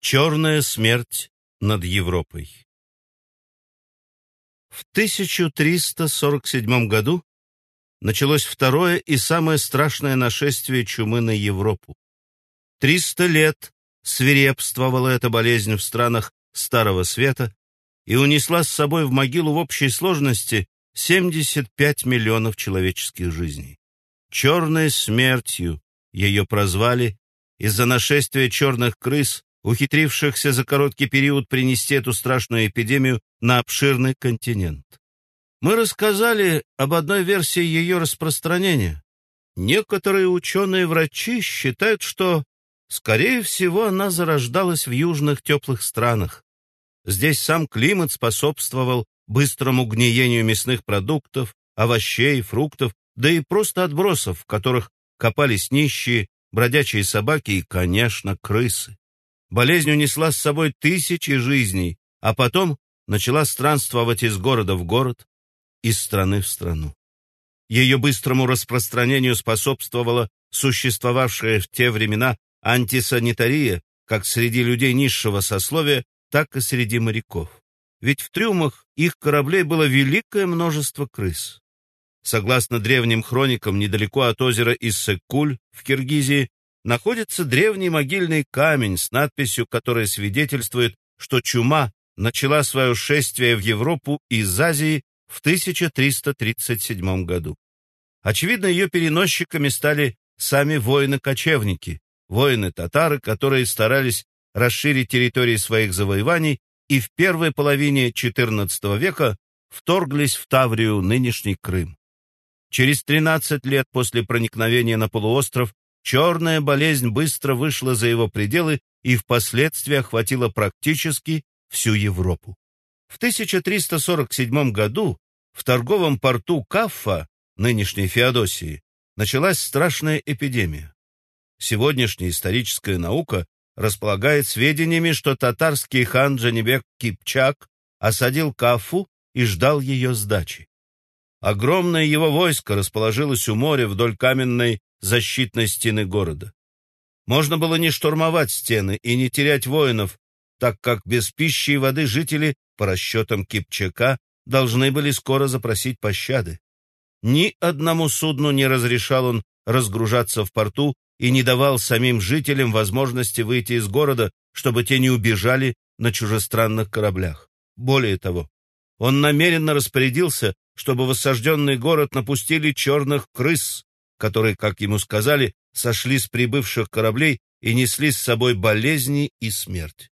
Черная смерть над Европой. В 1347 году началось второе и самое страшное нашествие чумы на Европу. Триста лет свирепствовала эта болезнь в странах Старого Света и унесла с собой в могилу в общей сложности 75 миллионов человеческих жизней. Черной смертью ее прозвали из-за нашествия черных крыс ухитрившихся за короткий период принести эту страшную эпидемию на обширный континент. Мы рассказали об одной версии ее распространения. Некоторые ученые-врачи считают, что, скорее всего, она зарождалась в южных теплых странах. Здесь сам климат способствовал быстрому гниению мясных продуктов, овощей, фруктов, да и просто отбросов, в которых копались нищие, бродячие собаки и, конечно, крысы. Болезнь унесла с собой тысячи жизней, а потом начала странствовать из города в город, из страны в страну. Ее быстрому распространению способствовала существовавшая в те времена антисанитария как среди людей низшего сословия, так и среди моряков. Ведь в трюмах их кораблей было великое множество крыс. Согласно древним хроникам, недалеко от озера Иссык-Куль в Киргизии находится древний могильный камень с надписью, которая свидетельствует, что чума начала свое шествие в Европу из Азии в 1337 году. Очевидно, ее переносчиками стали сами воины-кочевники, воины-татары, которые старались расширить территории своих завоеваний и в первой половине XIV века вторглись в Таврию, нынешний Крым. Через 13 лет после проникновения на полуостров Черная болезнь быстро вышла за его пределы и впоследствии охватила практически всю Европу. В 1347 году в торговом порту Каффа, нынешней Феодосии, началась страшная эпидемия. Сегодняшняя историческая наука располагает сведениями, что татарский хан Джанибек Кипчак осадил Кафу и ждал ее сдачи. Огромное его войско расположилось у моря вдоль каменной защитной стены города. Можно было не штурмовать стены и не терять воинов, так как без пищи и воды жители, по расчетам Кипчака, должны были скоро запросить пощады. Ни одному судну не разрешал он разгружаться в порту и не давал самим жителям возможности выйти из города, чтобы те не убежали на чужестранных кораблях. Более того, он намеренно распорядился, чтобы в осажденный город напустили черных крыс, которые, как ему сказали, сошли с прибывших кораблей и несли с собой болезни и смерть.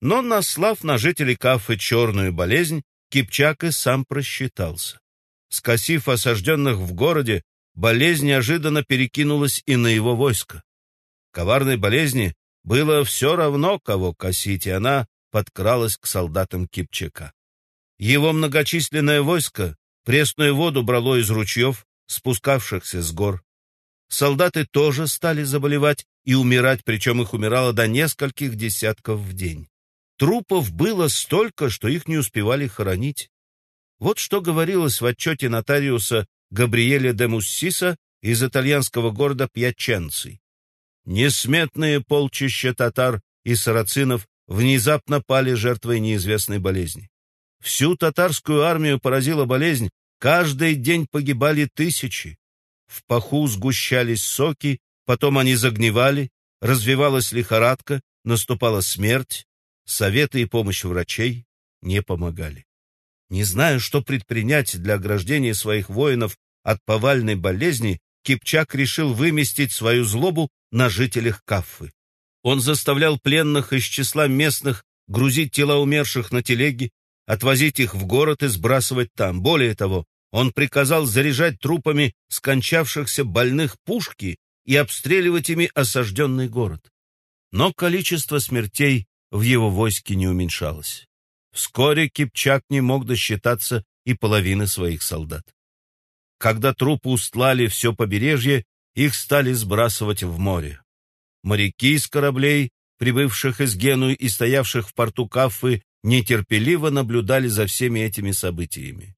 Но, наслав на жителей Кафы черную болезнь, Кипчак и сам просчитался. Скосив осажденных в городе, болезнь неожиданно перекинулась и на его войско. Коварной болезни было все равно, кого косить, и она подкралась к солдатам Кипчака. Его многочисленное войско пресную воду брало из ручьев, спускавшихся с гор. Солдаты тоже стали заболевать и умирать, причем их умирало до нескольких десятков в день. Трупов было столько, что их не успевали хоронить. Вот что говорилось в отчете нотариуса Габриэля де Муссиса из итальянского города Пьяченци. Несметные полчища татар и сарацинов внезапно пали жертвой неизвестной болезни. Всю татарскую армию поразила болезнь, Каждый день погибали тысячи. В паху сгущались соки, потом они загнивали, развивалась лихорадка, наступала смерть. Советы и помощь врачей не помогали. Не зная, что предпринять для ограждения своих воинов от повальной болезни, Кипчак решил выместить свою злобу на жителях Каффы. Он заставлял пленных из числа местных грузить тела умерших на телеги, отвозить их в город и сбрасывать там. Более того, он приказал заряжать трупами скончавшихся больных пушки и обстреливать ими осажденный город. Но количество смертей в его войске не уменьшалось. Вскоре Кипчак не мог досчитаться и половины своих солдат. Когда трупы устлали все побережье, их стали сбрасывать в море. Моряки из кораблей, прибывших из Генуи и стоявших в порту Каффы, нетерпеливо наблюдали за всеми этими событиями.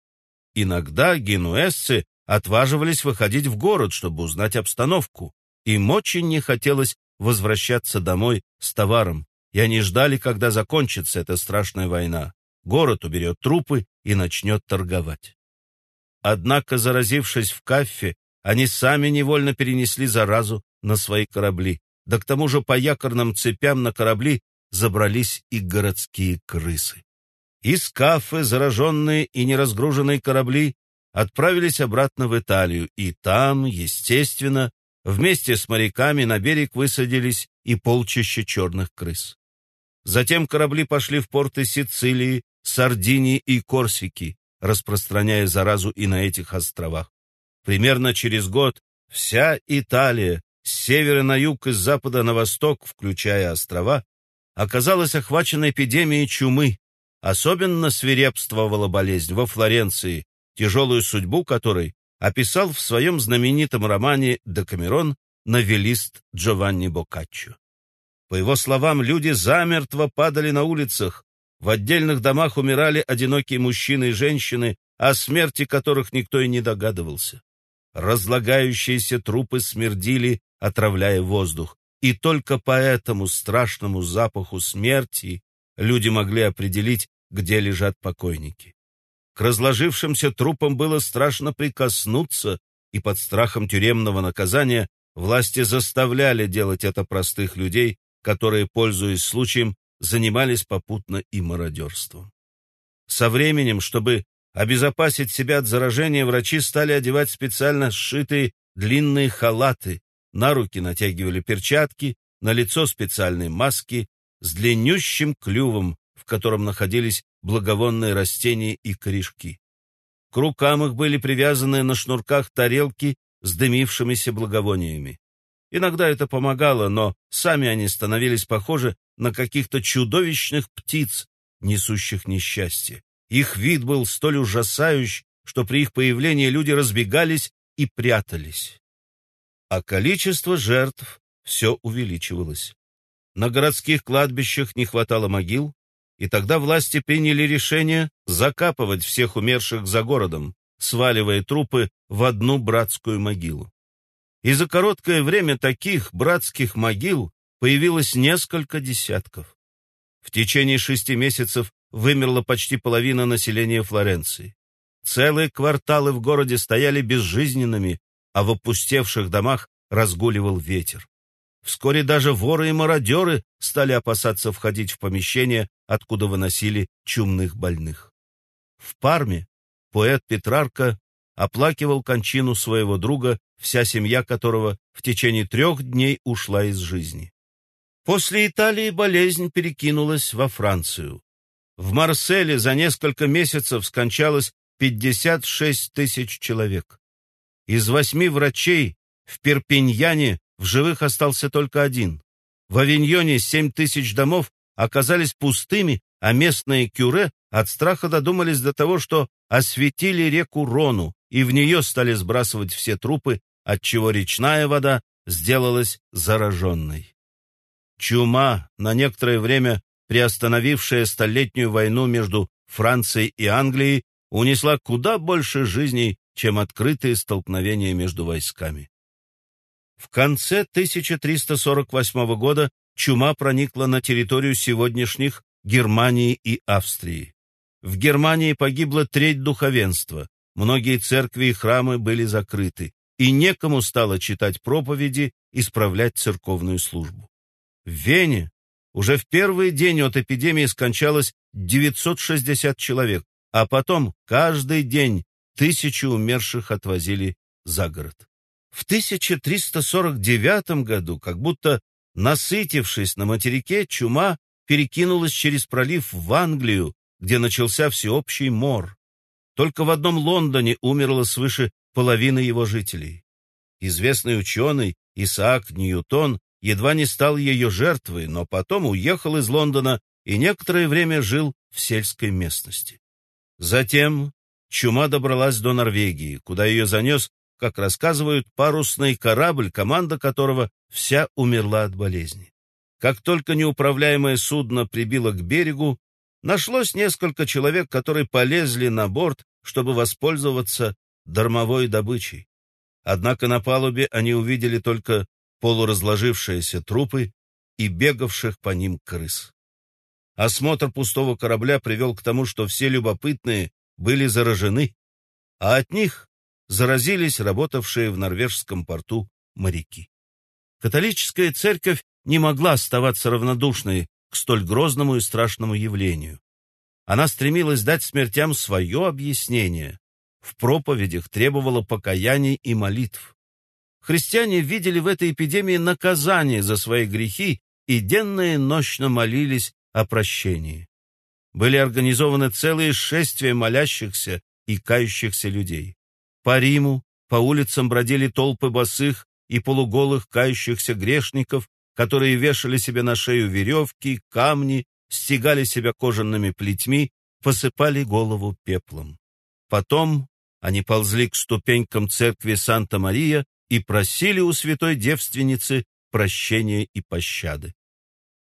Иногда генуэзцы отваживались выходить в город, чтобы узнать обстановку. Им очень не хотелось возвращаться домой с товаром, и они ждали, когда закончится эта страшная война. Город уберет трупы и начнет торговать. Однако, заразившись в кафе, они сами невольно перенесли заразу на свои корабли. Да к тому же по якорным цепям на корабли забрались и городские крысы. Из кафе, зараженные и неразгруженные корабли отправились обратно в Италию, и там, естественно, вместе с моряками на берег высадились и полчища черных крыс. Затем корабли пошли в порты Сицилии, Сардинии и Корсики, распространяя заразу и на этих островах. Примерно через год вся Италия, с севера на юг и с запада на восток, включая острова, оказалась охвачена эпидемией чумы. Особенно свирепствовала болезнь во Флоренции, тяжелую судьбу которой описал в своем знаменитом романе «Декамерон» новеллист Джованни Боккаччо. По его словам, люди замертво падали на улицах, в отдельных домах умирали одинокие мужчины и женщины, о смерти которых никто и не догадывался. Разлагающиеся трупы смердили, отравляя воздух, и только по этому страшному запаху смерти люди могли определить, где лежат покойники. К разложившимся трупам было страшно прикоснуться, и под страхом тюремного наказания власти заставляли делать это простых людей, которые, пользуясь случаем, занимались попутно и мародерством. Со временем, чтобы обезопасить себя от заражения, врачи стали одевать специально сшитые длинные халаты, на руки натягивали перчатки, на лицо специальные маски с длиннющим клювом, в котором находились благовонные растения и корешки. К рукам их были привязаны на шнурках тарелки с дымившимися благовониями. Иногда это помогало, но сами они становились похожи на каких-то чудовищных птиц, несущих несчастье. Их вид был столь ужасающий, что при их появлении люди разбегались и прятались. А количество жертв все увеличивалось. На городских кладбищах не хватало могил, и тогда власти приняли решение закапывать всех умерших за городом, сваливая трупы в одну братскую могилу. И за короткое время таких братских могил появилось несколько десятков. В течение шести месяцев вымерла почти половина населения Флоренции. Целые кварталы в городе стояли безжизненными, а в опустевших домах разгуливал ветер. Вскоре даже воры и мародеры стали опасаться входить в помещения, откуда выносили чумных больных. В Парме поэт Петрарка оплакивал кончину своего друга, вся семья которого в течение трех дней ушла из жизни. После Италии болезнь перекинулась во Францию. В Марселе за несколько месяцев скончалось 56 тысяч человек. Из восьми врачей в Перпиньяне в живых остался только один. В Авиньоне 7 тысяч домов оказались пустыми, а местные кюре от страха додумались до того, что осветили реку Рону, и в нее стали сбрасывать все трупы, отчего речная вода сделалась зараженной. Чума, на некоторое время приостановившая столетнюю войну между Францией и Англией, унесла куда больше жизней, чем открытые столкновения между войсками. В конце 1348 года чума проникла на территорию сегодняшних Германии и Австрии. В Германии погибла треть духовенства, многие церкви и храмы были закрыты, и некому стало читать проповеди и справлять церковную службу. В Вене уже в первый день от эпидемии скончалось 960 человек, а потом каждый день тысячи умерших отвозили за город. В 1349 году, как будто насытившись на материке, чума перекинулась через пролив в Англию, где начался всеобщий мор. Только в одном Лондоне умерло свыше половины его жителей. Известный ученый Исаак Ньютон едва не стал ее жертвой, но потом уехал из Лондона и некоторое время жил в сельской местности. Затем чума добралась до Норвегии, куда ее занес, как рассказывают, парусный корабль, команда которого вся умерла от болезни. Как только неуправляемое судно прибило к берегу, нашлось несколько человек, которые полезли на борт, чтобы воспользоваться дармовой добычей. Однако на палубе они увидели только полуразложившиеся трупы и бегавших по ним крыс. Осмотр пустого корабля привел к тому, что все любопытные были заражены, а от них заразились работавшие в норвежском порту моряки. Католическая церковь не могла оставаться равнодушной к столь грозному и страшному явлению. Она стремилась дать смертям свое объяснение, в проповедях требовала покаяний и молитв. Христиане видели в этой эпидемии наказание за свои грехи и денно и нощно молились о прощении. Были организованы целые шествия молящихся и кающихся людей. По Риму, по улицам бродили толпы босых и полуголых кающихся грешников, которые вешали себе на шею веревки, камни, стегали себя кожаными плетьми, посыпали голову пеплом. Потом они ползли к ступенькам церкви Санта-Мария и просили у святой девственницы прощения и пощады.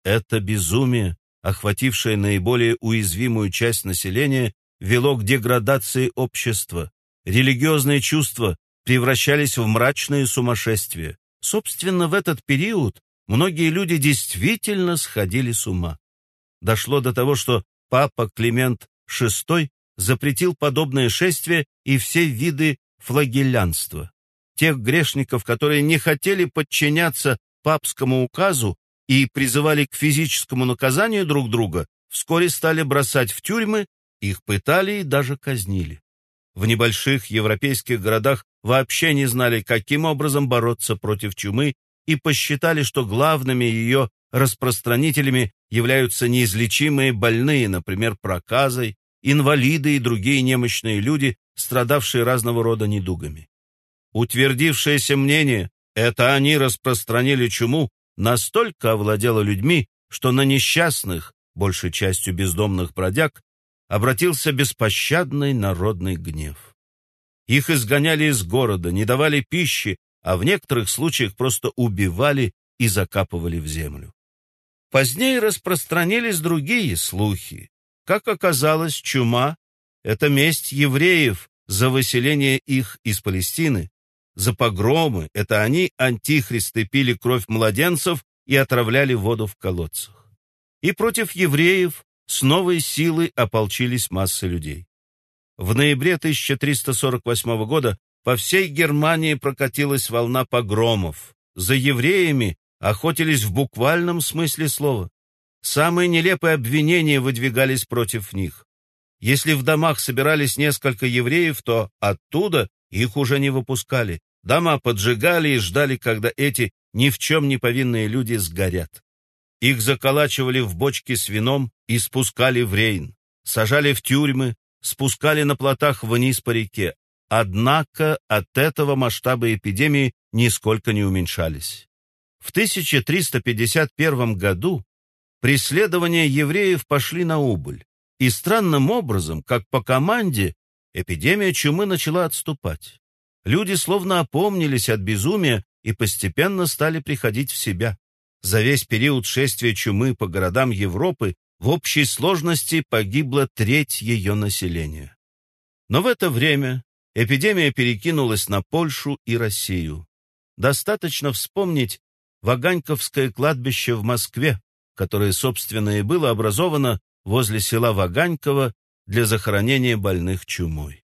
Это безумие, охватившее наиболее уязвимую часть населения, вело к деградации общества. Религиозные чувства превращались в мрачное сумасшествие. Собственно, в этот период многие люди действительно сходили с ума. Дошло до того, что папа Климент VI запретил подобное шествие и все виды флагелянства. Тех грешников, которые не хотели подчиняться папскому указу и призывали к физическому наказанию друг друга, вскоре стали бросать в тюрьмы, их пытали и даже казнили. В небольших европейских городах вообще не знали, каким образом бороться против чумы и посчитали, что главными ее распространителями являются неизлечимые больные, например, проказой, инвалиды и другие немощные люди, страдавшие разного рода недугами. Утвердившееся мнение «это они распространили чуму» настолько овладело людьми, что на несчастных, большей частью бездомных бродяг, обратился беспощадный народный гнев. Их изгоняли из города, не давали пищи, а в некоторых случаях просто убивали и закапывали в землю. Позднее распространились другие слухи. Как оказалось, чума — это месть евреев за выселение их из Палестины, за погромы — это они, антихристы, пили кровь младенцев и отравляли воду в колодцах. И против евреев с новой силой ополчились массы людей. В ноябре 1348 года по всей Германии прокатилась волна погромов. За евреями охотились в буквальном смысле слова. Самые нелепые обвинения выдвигались против них. Если в домах собирались несколько евреев, то оттуда их уже не выпускали. Дома поджигали и ждали, когда эти ни в чем не повинные люди сгорят. Их заколачивали в бочки с вином и спускали в Рейн, сажали в тюрьмы, спускали на плотах вниз по реке. Однако от этого масштабы эпидемии нисколько не уменьшались. В 1351 году преследования евреев пошли на убыль, и странным образом, как по команде, эпидемия чумы начала отступать. Люди словно опомнились от безумия и постепенно стали приходить в себя. За весь период шествия чумы по городам Европы в общей сложности погибла треть ее населения. Но в это время эпидемия перекинулась на Польшу и Россию. Достаточно вспомнить Ваганьковское кладбище в Москве, которое, собственно, и было образовано возле села Ваганьково для захоронения больных чумой.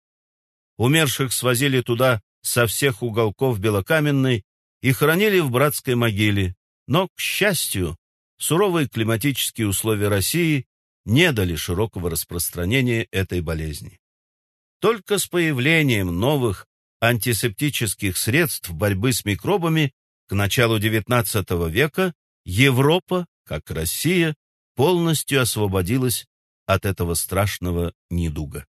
Умерших свозили туда со всех уголков Белокаменной и хоронили в братской могиле, но, к счастью, суровые климатические условия России не дали широкого распространения этой болезни. Только с появлением новых антисептических средств борьбы с микробами к началу XIX века Европа, как Россия, полностью освободилась от этого страшного недуга.